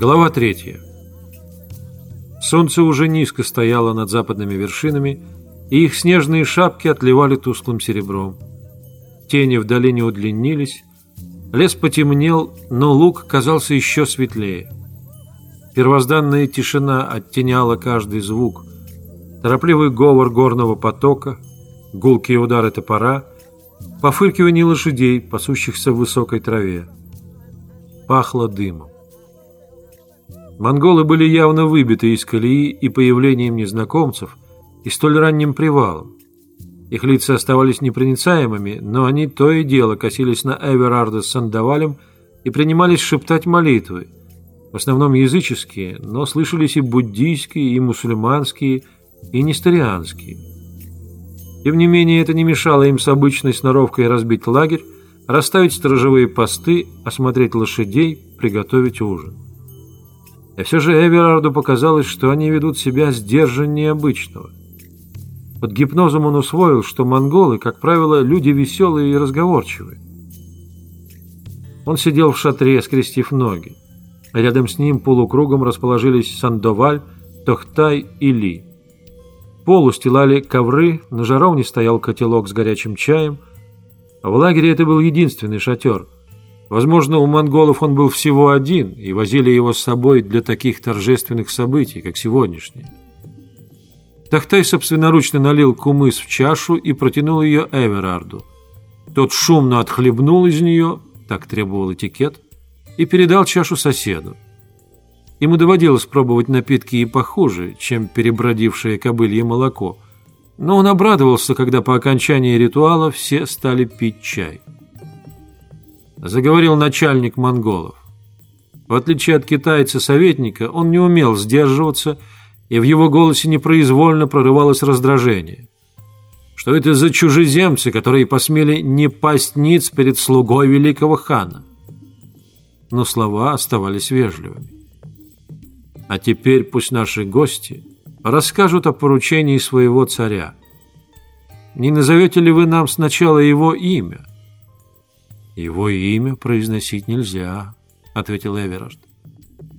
Глава третья. Солнце уже низко стояло над западными вершинами, и их снежные шапки отливали тусклым серебром. Тени в долине удлинились, лес потемнел, но луг казался еще светлее. Первозданная тишина оттеняла каждый звук. Торопливый говор горного потока, гулкие удары топора, пофыркивание лошадей, пасущихся в высокой траве. Пахло дымом. Монголы были явно выбиты из колеи и появлением незнакомцев, и столь ранним привалом. Их лица оставались непроницаемыми, но они то и дело косились на Эверарда с Сандавалем и принимались шептать молитвы, в основном языческие, но слышались и буддийские, и мусульманские, и несторианские. Тем не менее, это не мешало им с обычной сноровкой разбить лагерь, расставить сторожевые посты, осмотреть лошадей, приготовить ужин. И все же Эверарду показалось, что они ведут себя сдержаннее обычного. Под гипнозом он усвоил, что монголы, как правило, люди веселые и разговорчивые. Он сидел в шатре, скрестив ноги. Рядом с ним полукругом расположились Сандоваль, Тохтай и Ли. Пол устилали ковры, на жаровне стоял котелок с горячим чаем. В лагере это был единственный шатер – Возможно, у монголов он был всего один, и возили его с собой для таких торжественных событий, как сегодняшний. Тахтай собственноручно налил кумыс в чашу и протянул ее Эверарду. Тот шумно отхлебнул из нее, так требовал этикет, и передал чашу соседу. Ему доводилось пробовать напитки и похуже, чем перебродившее кобылье молоко, но он обрадовался, когда по окончании ритуала все стали пить чай заговорил начальник монголов. В отличие от китайца-советника, он не умел сдерживаться, и в его голосе непроизвольно прорывалось раздражение. Что это за чужеземцы, которые посмели не пасть ниц перед слугой великого хана? Но слова оставались вежливыми. А теперь пусть наши гости расскажут о поручении своего царя. Не назовете ли вы нам сначала его имя? «Его имя произносить нельзя», — ответил Эверард.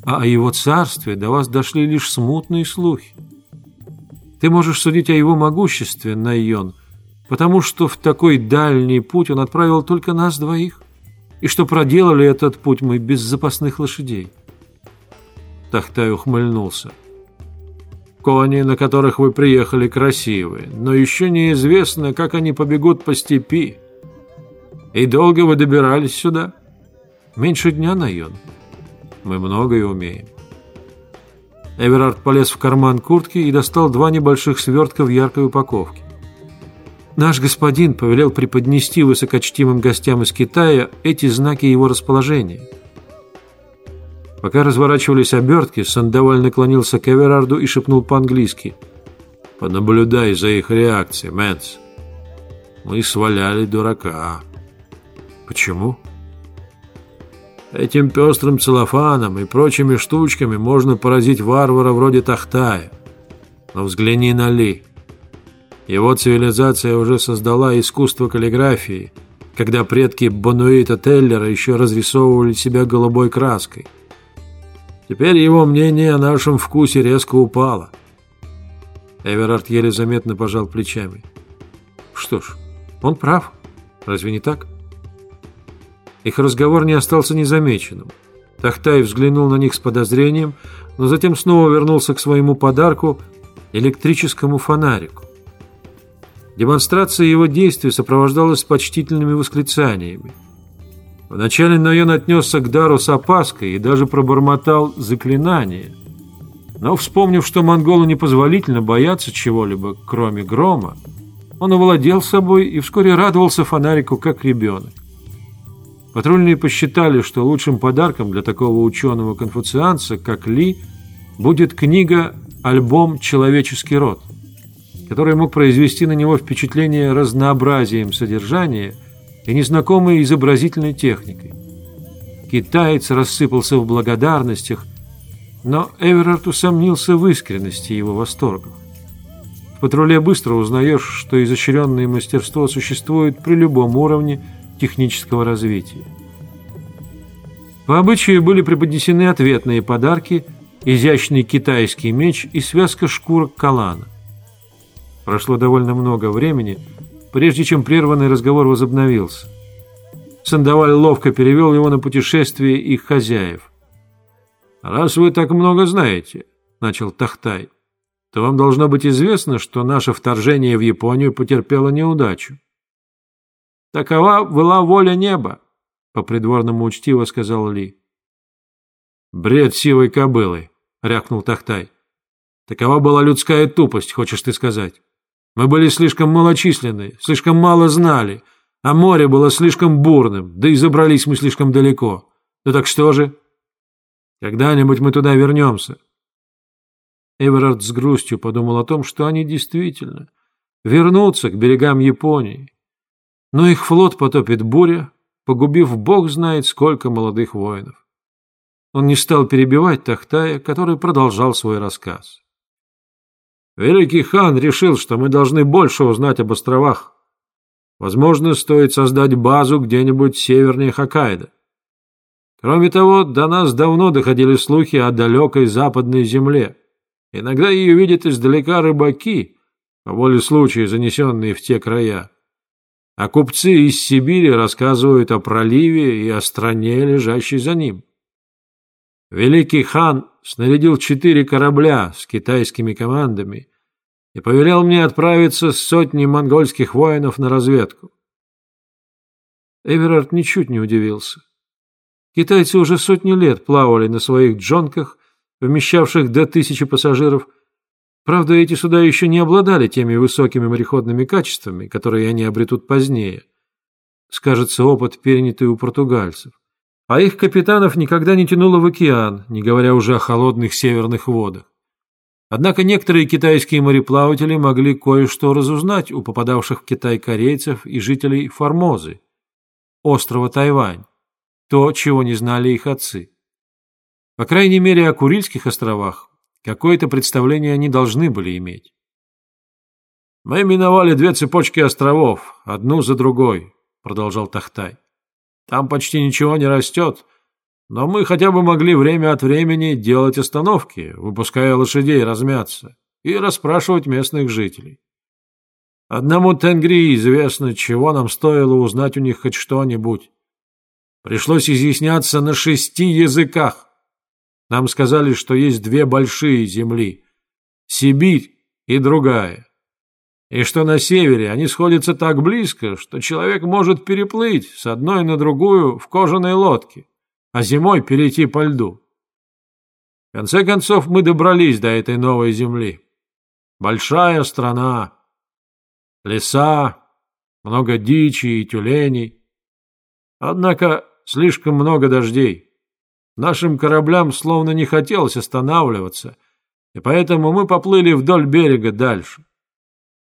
«А о его царстве до вас дошли лишь смутные слухи. Ты можешь судить о его могуществе, Найон, потому что в такой дальний путь он отправил только нас двоих, и что проделали этот путь мы без запасных лошадей». Тахтай ухмыльнулся. «Кони, на которых вы приехали, красивые, но еще неизвестно, как они побегут по степи». И долго вы добирались сюда? Меньше дня, Найон. Мы многое умеем. Эверард полез в карман куртки и достал два небольших свертка в яркой упаковке. Наш господин повелел преподнести высокочтимым гостям из Китая эти знаки его расположения. Пока разворачивались обертки, Сандоваль наклонился к Эверарду и шепнул по-английски. «Понаблюдай за их реакцией, Мэнс. Мы сваляли дурака». Почему? Этим пестрым целлофаном и прочими штучками можно поразить варвара вроде Тахтая. Но взгляни на Ли. Его цивилизация уже создала искусство каллиграфии, когда предки Бонуита Теллера еще разрисовывали себя голубой краской. Теперь его мнение о нашем вкусе резко упало. Эверард еле заметно пожал плечами. Что ж, он прав. Разве не так? — их разговор не остался незамеченным. Тахтай взглянул на них с подозрением, но затем снова вернулся к своему подарку – электрическому фонарику. Демонстрация его действий сопровождалась почтительными восклицаниями. Вначале Ноен отнесся к дару с опаской и даже пробормотал заклинание. Но, вспомнив, что монголу непозволительно бояться чего-либо, кроме грома, он овладел собой и вскоре радовался фонарику, как ребенок. Патрульные посчитали, что лучшим подарком для такого ученого-конфуцианца, как Ли, будет книга «Альбом «Человеческий род», который мог произвести на него впечатление разнообразием содержания и незнакомой изобразительной техникой. Китаец рассыпался в благодарностях, но Эверард усомнился в искренности его восторгов. В патруле быстро узнаешь, что изощренное мастерство существует при любом уровне – технического развития. По обычаю были преподнесены ответные подарки, изящный китайский меч и связка шкурок калана. Прошло довольно много времени, прежде чем прерванный разговор возобновился. Сандаваль ловко перевел его на путешествие их хозяев. «Раз вы так много знаете», — начал Тахтай, — «то вам должно быть известно, что наше вторжение в Японию потерпело неудачу». «Такова была воля неба», — по-придворному учтиво сказал Ли. «Бред сивой кобылы», — рякнул Тахтай. «Такова была людская тупость, хочешь ты сказать. Мы были слишком малочисленны, слишком мало знали, а море было слишком бурным, да и забрались мы слишком далеко. Ну так что же? Когда-нибудь мы туда вернемся». Эверард с грустью подумал о том, что они действительно вернутся к берегам Японии. Но их флот потопит буря, погубив бог знает сколько молодых воинов. Он не стал перебивать Тахтая, который продолжал свой рассказ. Великий хан решил, что мы должны больше узнать об островах. Возможно, стоит создать базу где-нибудь севернее Хоккайдо. Кроме того, до нас давно доходили слухи о далекой западной земле. Иногда ее видят издалека рыбаки, по воле случая занесенные в те края. А купцы из Сибири рассказывают о проливе и о стране, лежащей за ним. Великий хан снарядил четыре корабля с китайскими командами и повелел мне отправиться с сотней монгольских воинов на разведку. Эверард ничуть не удивился. Китайцы уже сотни лет плавали на своих джонках, вмещавших до тысячи пассажиров. Правда, эти суда еще не обладали теми высокими мореходными качествами, которые они обретут позднее. Скажется опыт, перенятый у португальцев а их капитанов никогда не тянуло в океан, не говоря уже о холодных северных водах. Однако некоторые китайские мореплаватели могли кое-что разузнать у попадавших в Китай корейцев и жителей Формозы, острова Тайвань, то, чего не знали их отцы. По крайней мере, о Курильских островах какое-то представление они должны были иметь. «Мы миновали две цепочки островов, одну за другой», — продолжал Тахтай. Там почти ничего не растет, но мы хотя бы могли время от времени делать остановки, выпуская лошадей размяться и расспрашивать местных жителей. Одному Тенгри известно, чего нам стоило узнать у них хоть что-нибудь. Пришлось изъясняться на шести языках. Нам сказали, что есть две большие земли – Сибирь и другая и что на севере они сходятся так близко, что человек может переплыть с одной на другую в кожаной лодке, а зимой перейти по льду. В конце концов мы добрались до этой новой земли. Большая страна, леса, много дичи и тюленей. Однако слишком много дождей. Нашим кораблям словно не хотелось останавливаться, и поэтому мы поплыли вдоль берега дальше.